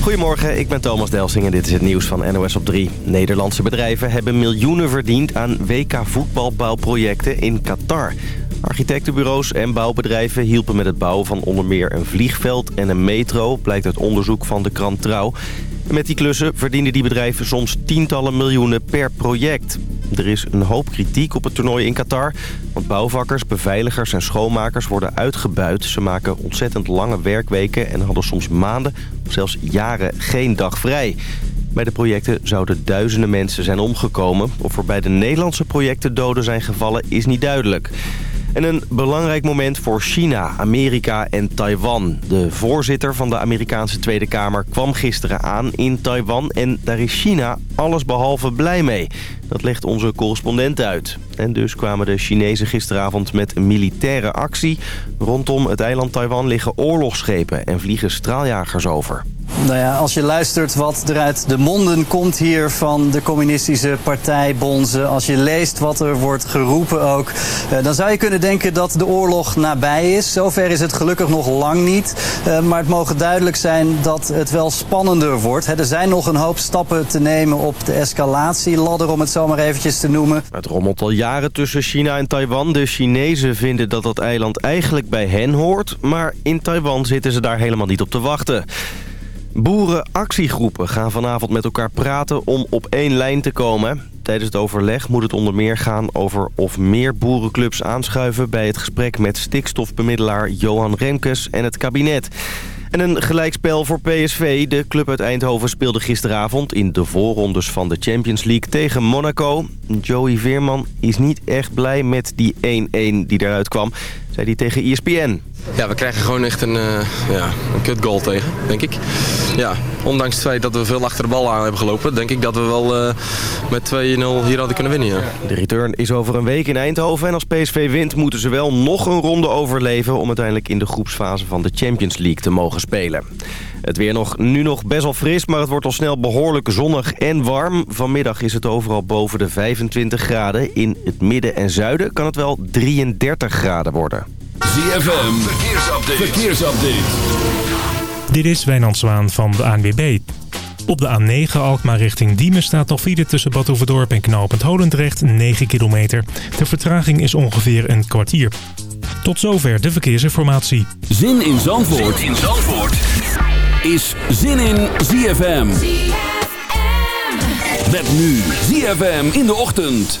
Goedemorgen, ik ben Thomas Delsing en dit is het nieuws van NOS op 3. Nederlandse bedrijven hebben miljoenen verdiend aan WK voetbalbouwprojecten in Qatar. Architectenbureaus en bouwbedrijven hielpen met het bouwen van onder meer een vliegveld en een metro, blijkt uit onderzoek van de krant Trouw. Met die klussen verdienen die bedrijven soms tientallen miljoenen per project. Er is een hoop kritiek op het toernooi in Qatar. Want bouwvakkers, beveiligers en schoonmakers worden uitgebuit. Ze maken ontzettend lange werkweken en hadden soms maanden of zelfs jaren geen dag vrij. Bij de projecten zouden duizenden mensen zijn omgekomen. Of er bij de Nederlandse projecten doden zijn gevallen is niet duidelijk. En een belangrijk moment voor China, Amerika en Taiwan. De voorzitter van de Amerikaanse Tweede Kamer kwam gisteren aan in Taiwan... en daar is China allesbehalve blij mee. Dat legt onze correspondent uit. En dus kwamen de Chinezen gisteravond met een militaire actie. Rondom het eiland Taiwan liggen oorlogsschepen en vliegen straaljagers over. Nou ja, als je luistert wat er uit de monden komt hier van de communistische partij Bonzen... als je leest wat er wordt geroepen ook... Eh, dan zou je kunnen denken dat de oorlog nabij is. Zover is het gelukkig nog lang niet. Eh, maar het mogen duidelijk zijn dat het wel spannender wordt. Er zijn nog een hoop stappen te nemen op de escalatieladder... om het zo maar eventjes te noemen. Het rommelt al jaren tussen China en Taiwan. De Chinezen vinden dat dat eiland eigenlijk bij hen hoort... maar in Taiwan zitten ze daar helemaal niet op te wachten. Boerenactiegroepen gaan vanavond met elkaar praten om op één lijn te komen. Tijdens het overleg moet het onder meer gaan over of meer boerenclubs aanschuiven... bij het gesprek met stikstofbemiddelaar Johan Remkes en het kabinet. En een gelijkspel voor PSV. De club uit Eindhoven speelde gisteravond in de voorrondes van de Champions League tegen Monaco. Joey Veerman is niet echt blij met die 1-1 die eruit kwam, zei hij tegen ESPN. Ja, we krijgen gewoon echt een, uh, ja, een kut goal tegen, denk ik. Ja, ondanks het feit dat we veel achter de bal aan hebben gelopen... denk ik dat we wel uh, met 2-0 hier hadden kunnen winnen. Ja. De return is over een week in Eindhoven. En als PSV wint moeten ze wel nog een ronde overleven... om uiteindelijk in de groepsfase van de Champions League te mogen spelen. Het weer nog, nu nog best wel fris, maar het wordt al snel behoorlijk zonnig en warm. Vanmiddag is het overal boven de 25 graden. In het midden en zuiden kan het wel 33 graden worden. ZFM, verkeersupdate. verkeersupdate. Dit is Wijnand Zwaan van de ANWB. Op de A9 Alkmaar richting Diemen staat nog file tussen Bad Overdorp en Knopend Holendrecht 9 kilometer. De vertraging is ongeveer een kwartier. Tot zover de verkeersinformatie. Zin in Zandvoort, zin in Zandvoort. is Zin in ZFM. ZFM. Met nu ZFM in de ochtend.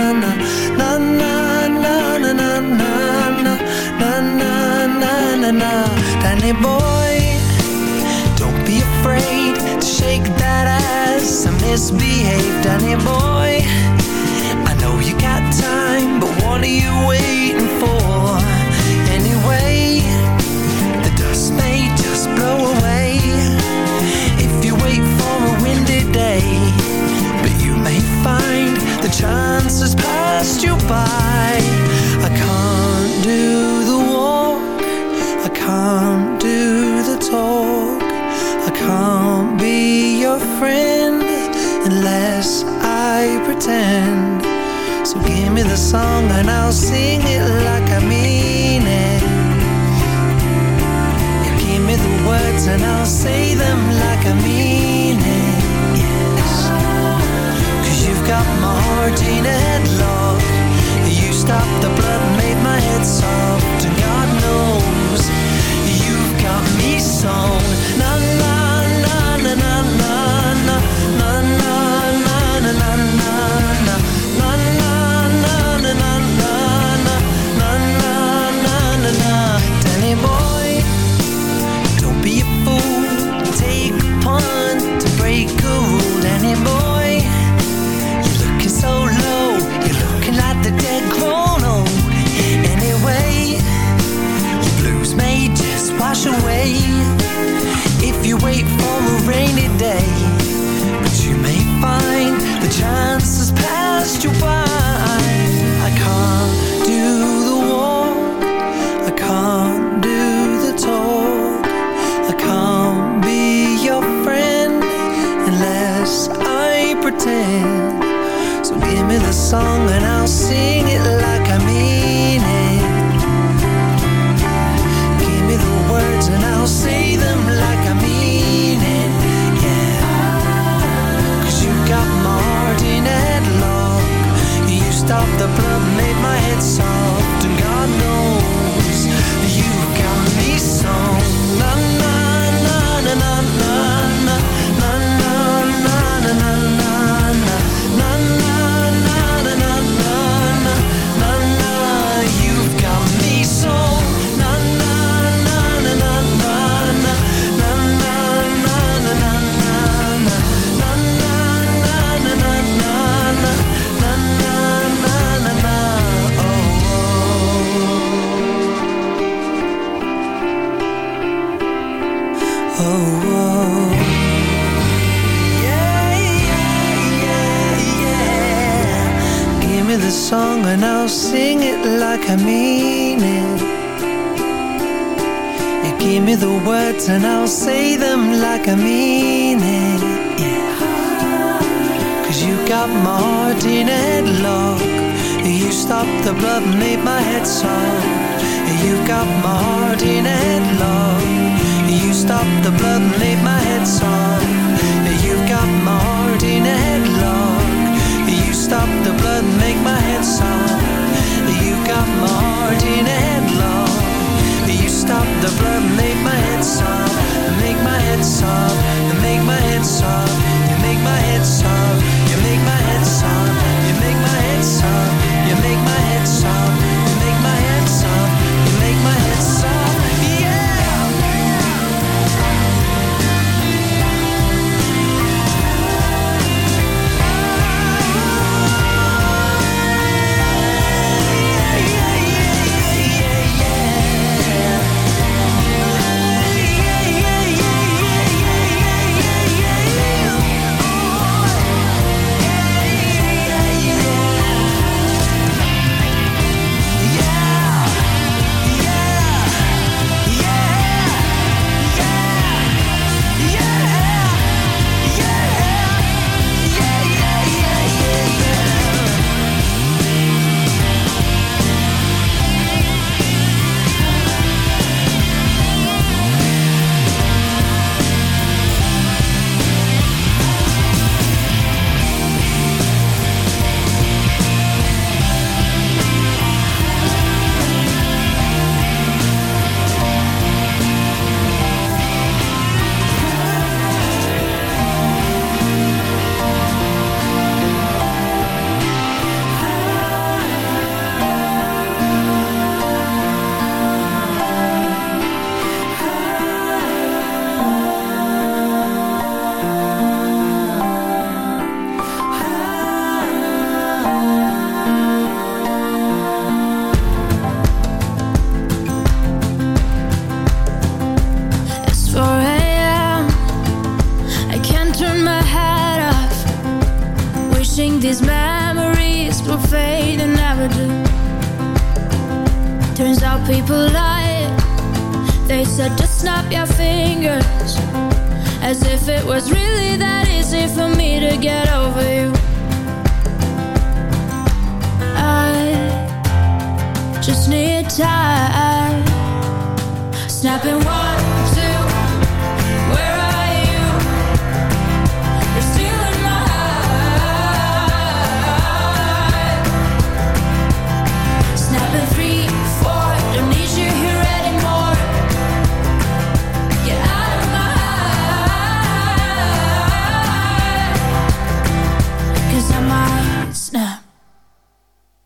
Danny boy Don't be afraid to shake that ass. And misbehave Danny boy. I know you got time But what are you waiting for the blood made my head sound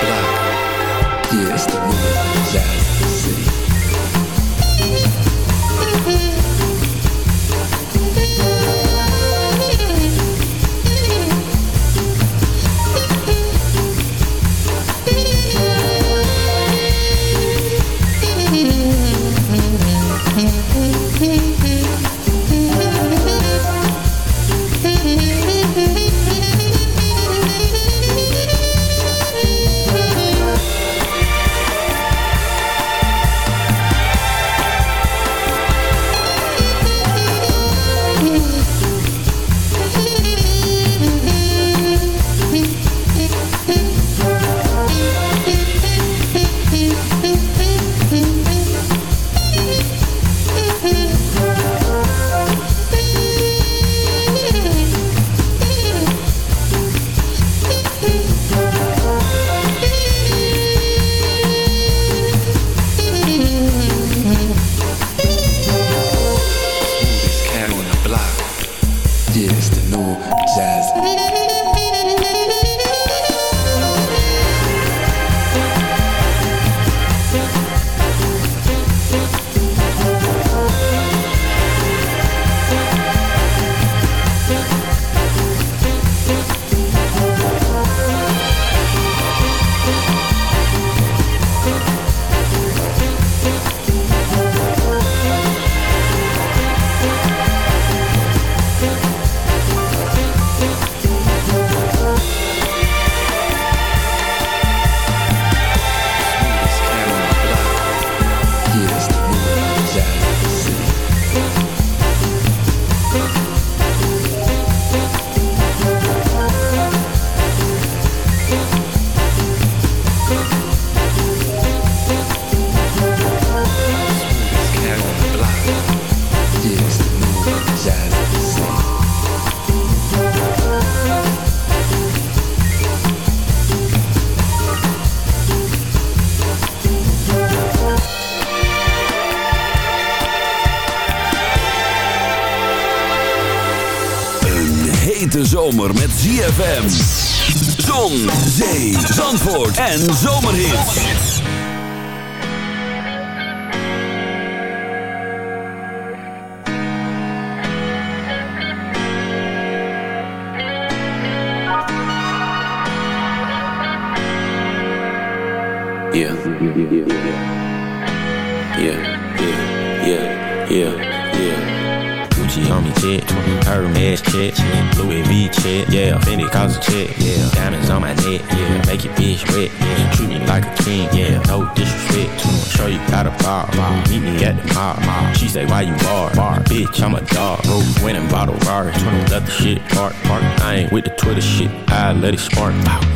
black. Yeah, it's the woman. Zomer met ZFM. Zon, zee, zandvoort en zomerhit. Yeah. Yeah, yeah, yeah, yeah. Gucci on me check, Hermes check, Louis V check, yeah, Fendi cause a check, yeah, diamonds on my neck, yeah, make your bitch wet, yeah, treat me like a king, yeah, no disrespect, show you how to bar, meet me at the mall. She say why you bar, bar, bitch, I'm a dog, rose winning bottle, bar, let the shit park, park, I ain't with the Twitter shit, I let it spark, wow.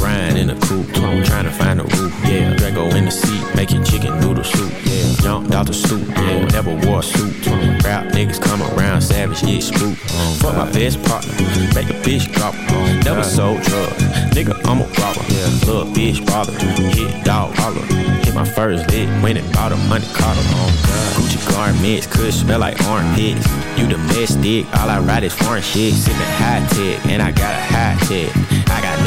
Ryan in a coupe, I'm trying to find a roof, yeah. Drago in the seat, making chicken noodle soup, yeah. Jumped out the stoop, yeah. Never wore a suit, rap niggas come around, savage, get spooked. Oh, Fuck my best partner, make a bitch drop her. Oh, Never sold drugs, nigga, I'm a robber. Yeah. Little bitch bother, hit dog holler. Hit my first lick, went and bought a hundred cotter. Oh, Gucci garments, could smell like armpits. You domestic, all I ride is foreign shit. Sippin' high tech, and I got a high tech. I got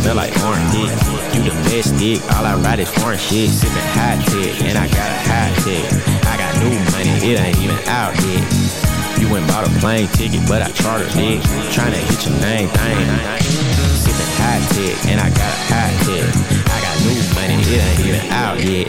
Smell like orange dick. You the best dick, all I ride is foreign shit. Sippin' hot tech, and I got a hot tech. I got new money, it ain't even out yet. You went bought a plane ticket, but I chartered it. Tryna hit your name thing. Sippin' high tech, and I got a high tech. I got new money, it ain't even out yet.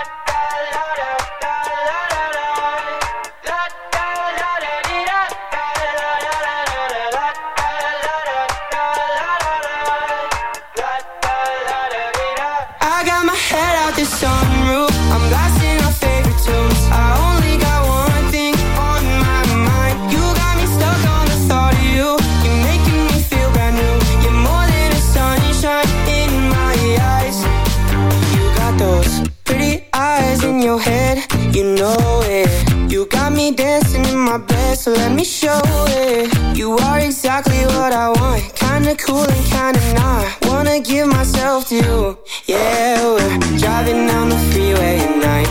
my best, so let me show it. You are exactly what I want. Kinda cool and kinda not. Wanna give myself to you. Yeah, we're driving down the freeway at night.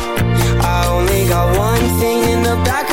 I only got one thing in the back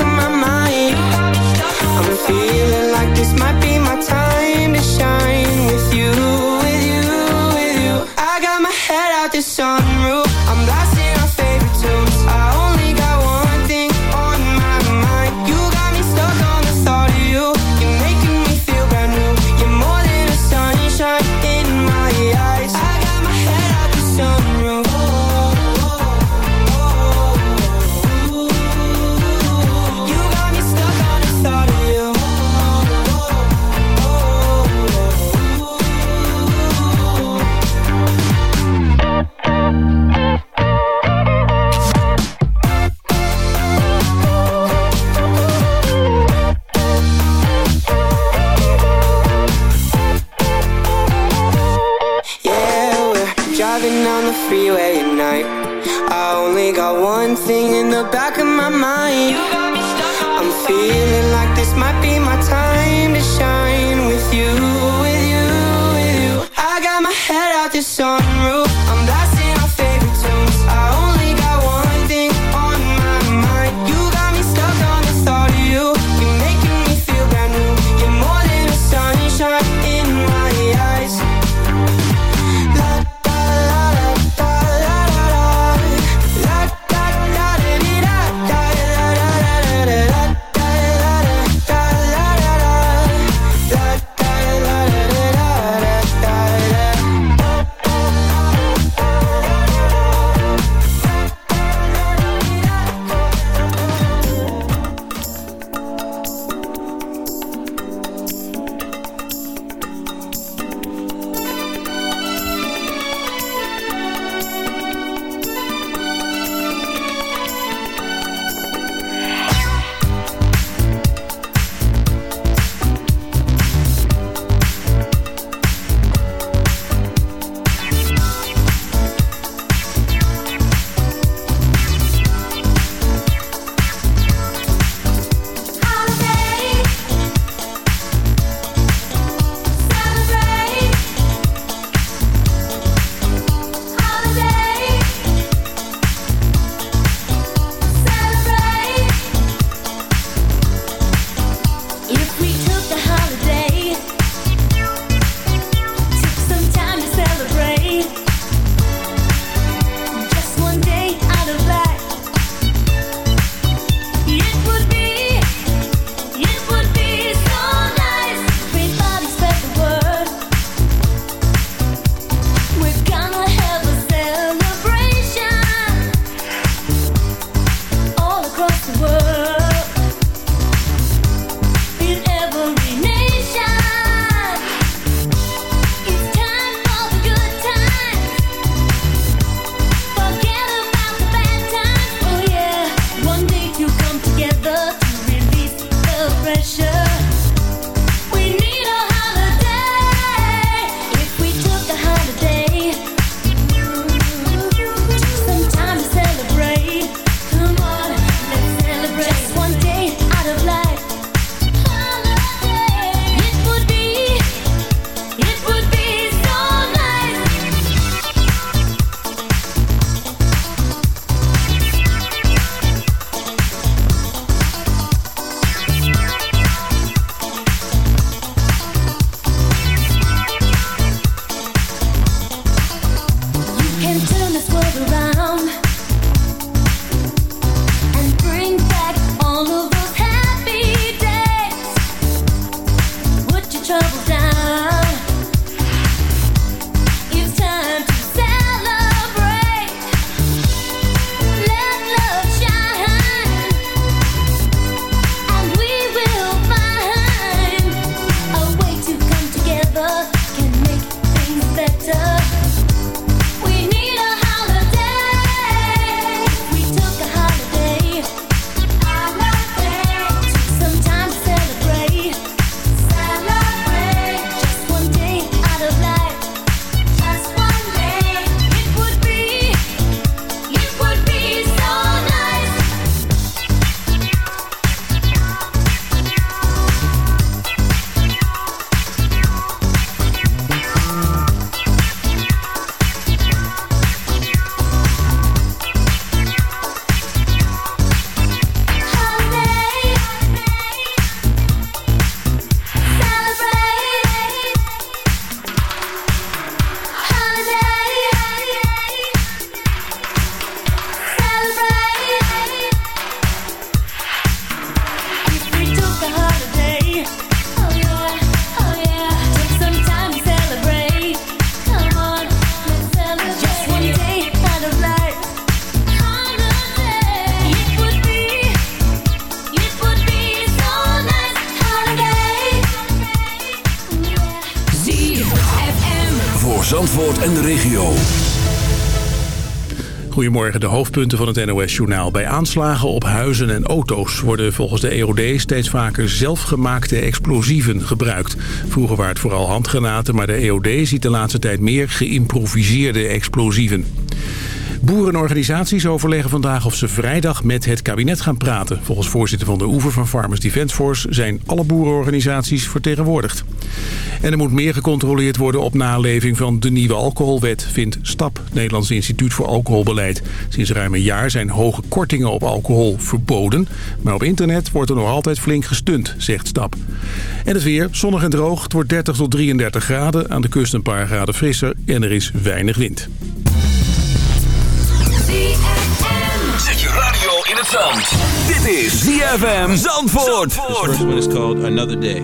en de regio. Goedemorgen, de hoofdpunten van het NOS-journaal. Bij aanslagen op huizen en auto's worden volgens de EOD steeds vaker zelfgemaakte explosieven gebruikt. Vroeger waren het vooral handgranaten, maar de EOD ziet de laatste tijd meer geïmproviseerde explosieven. Boerenorganisaties overleggen vandaag of ze vrijdag met het kabinet gaan praten. Volgens voorzitter van de Oever van Farmers Defence Force zijn alle boerenorganisaties vertegenwoordigd. En er moet meer gecontroleerd worden op naleving van de nieuwe alcoholwet, vindt STAP, Nederlands Instituut voor Alcoholbeleid. Sinds ruim een jaar zijn hoge kortingen op alcohol verboden. Maar op internet wordt er nog altijd flink gestunt, zegt STAP. En het weer, zonnig en droog. Het wordt 30 tot 33 graden, aan de kust een paar graden frisser en er is weinig wind. Radio in zand. Dit is ZFM Zandvoort. This first one is called Another Day.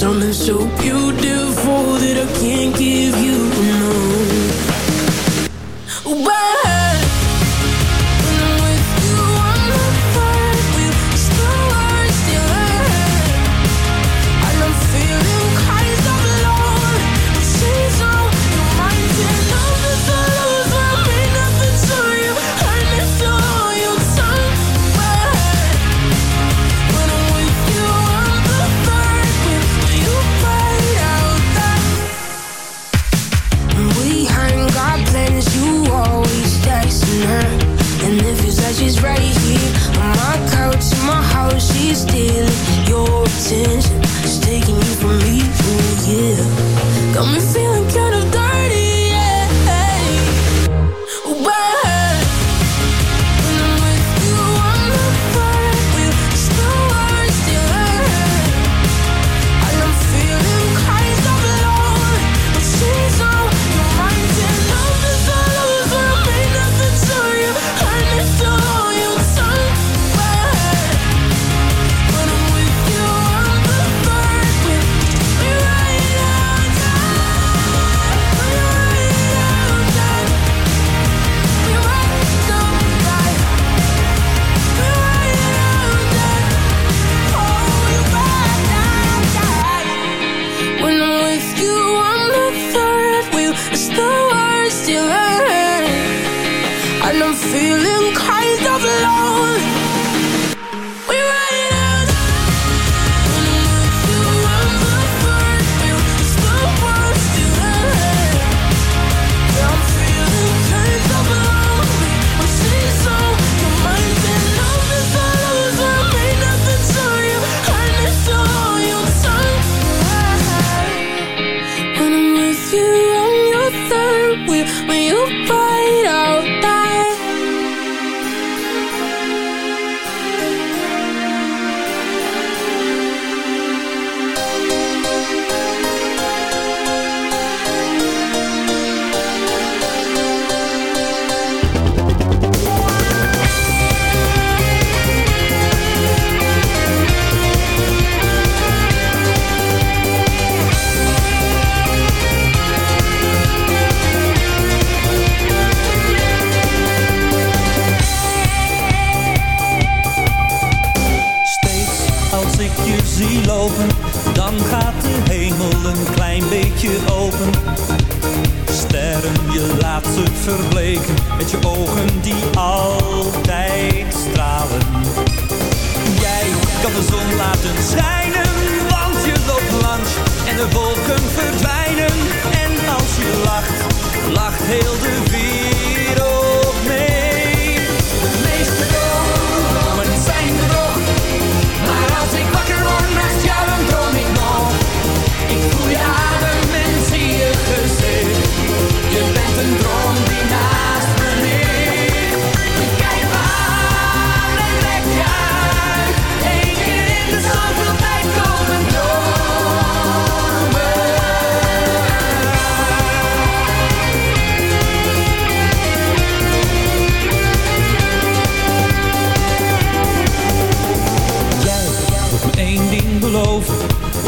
Something so beautiful that I can't give you.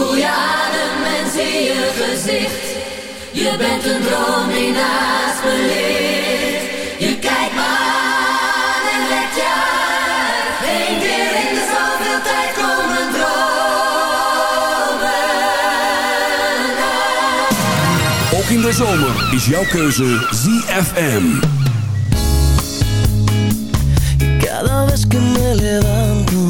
Voel je adem en zie je gezicht. Je bent een droom die naast me ligt. Je kijkt me aan en let je aan. Eén keer in de zoveel tijd komen dromen. Ook in de zomer is jouw keuze ZFM. Cada vez que me levanto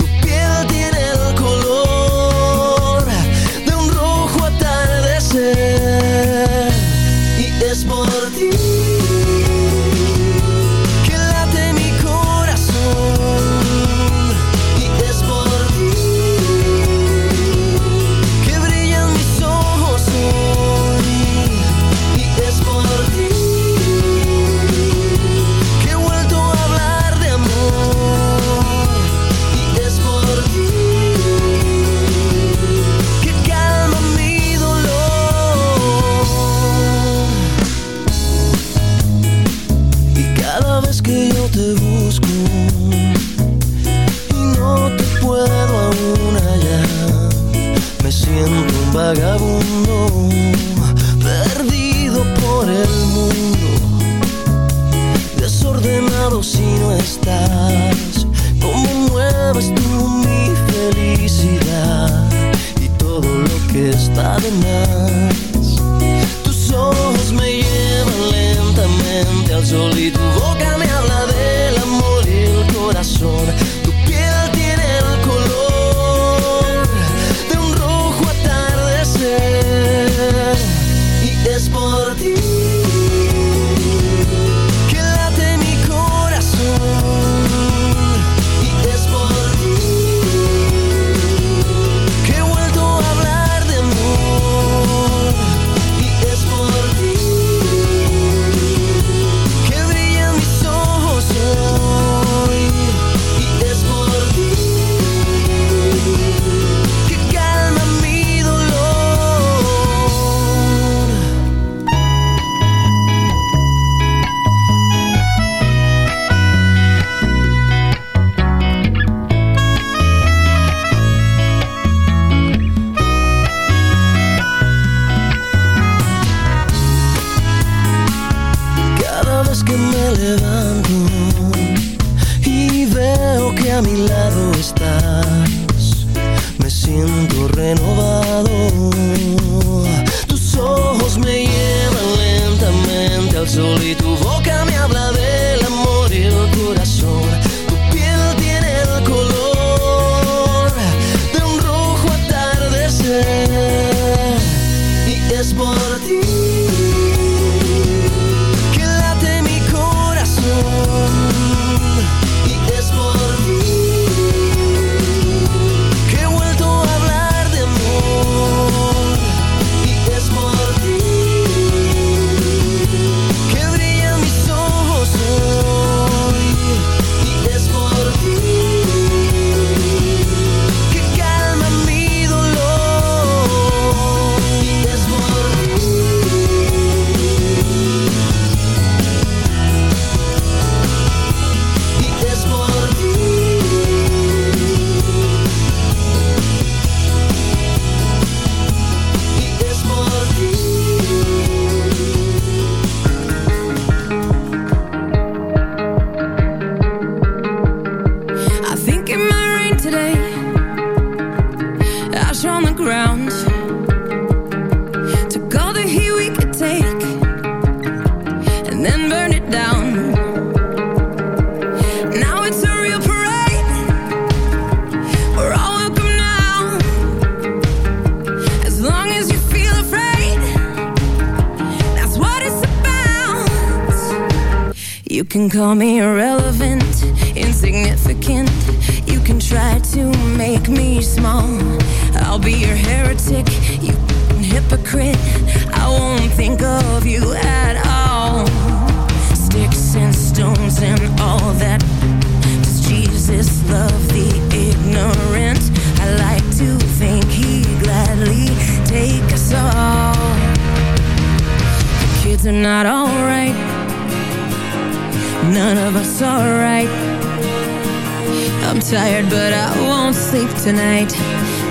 won't sleep tonight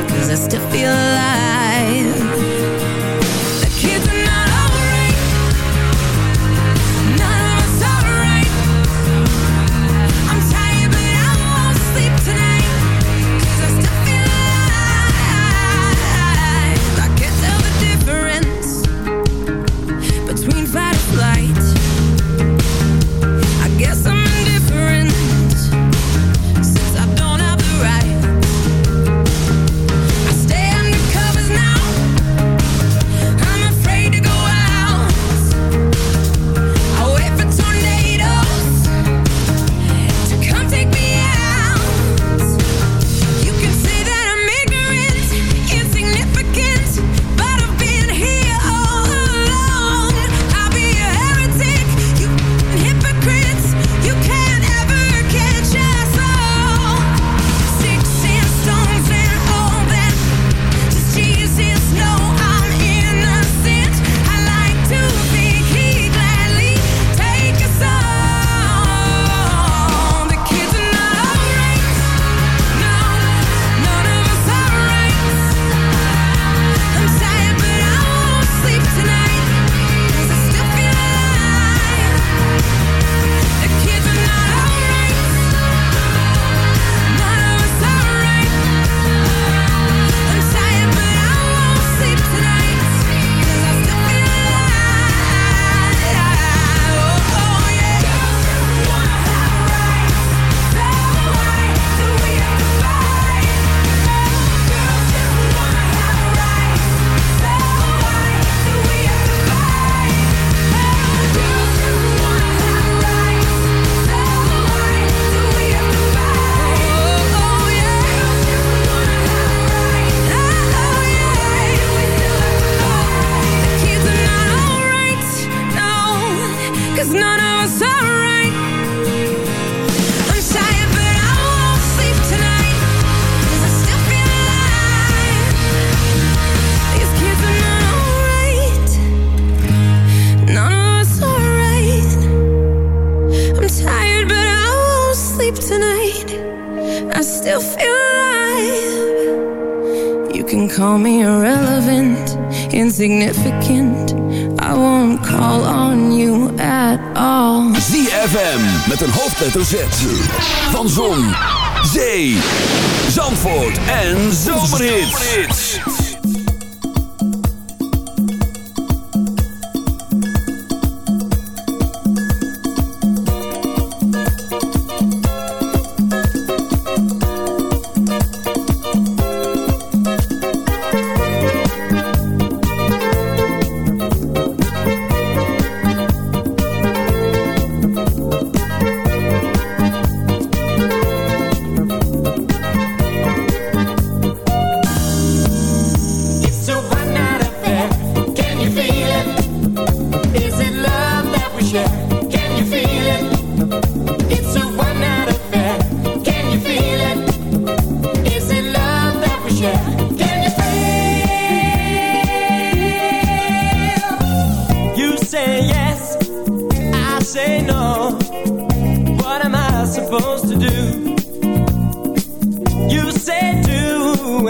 Cause I still feel alive. hoofdletter Gente.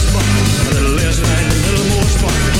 A little less than a little more spot.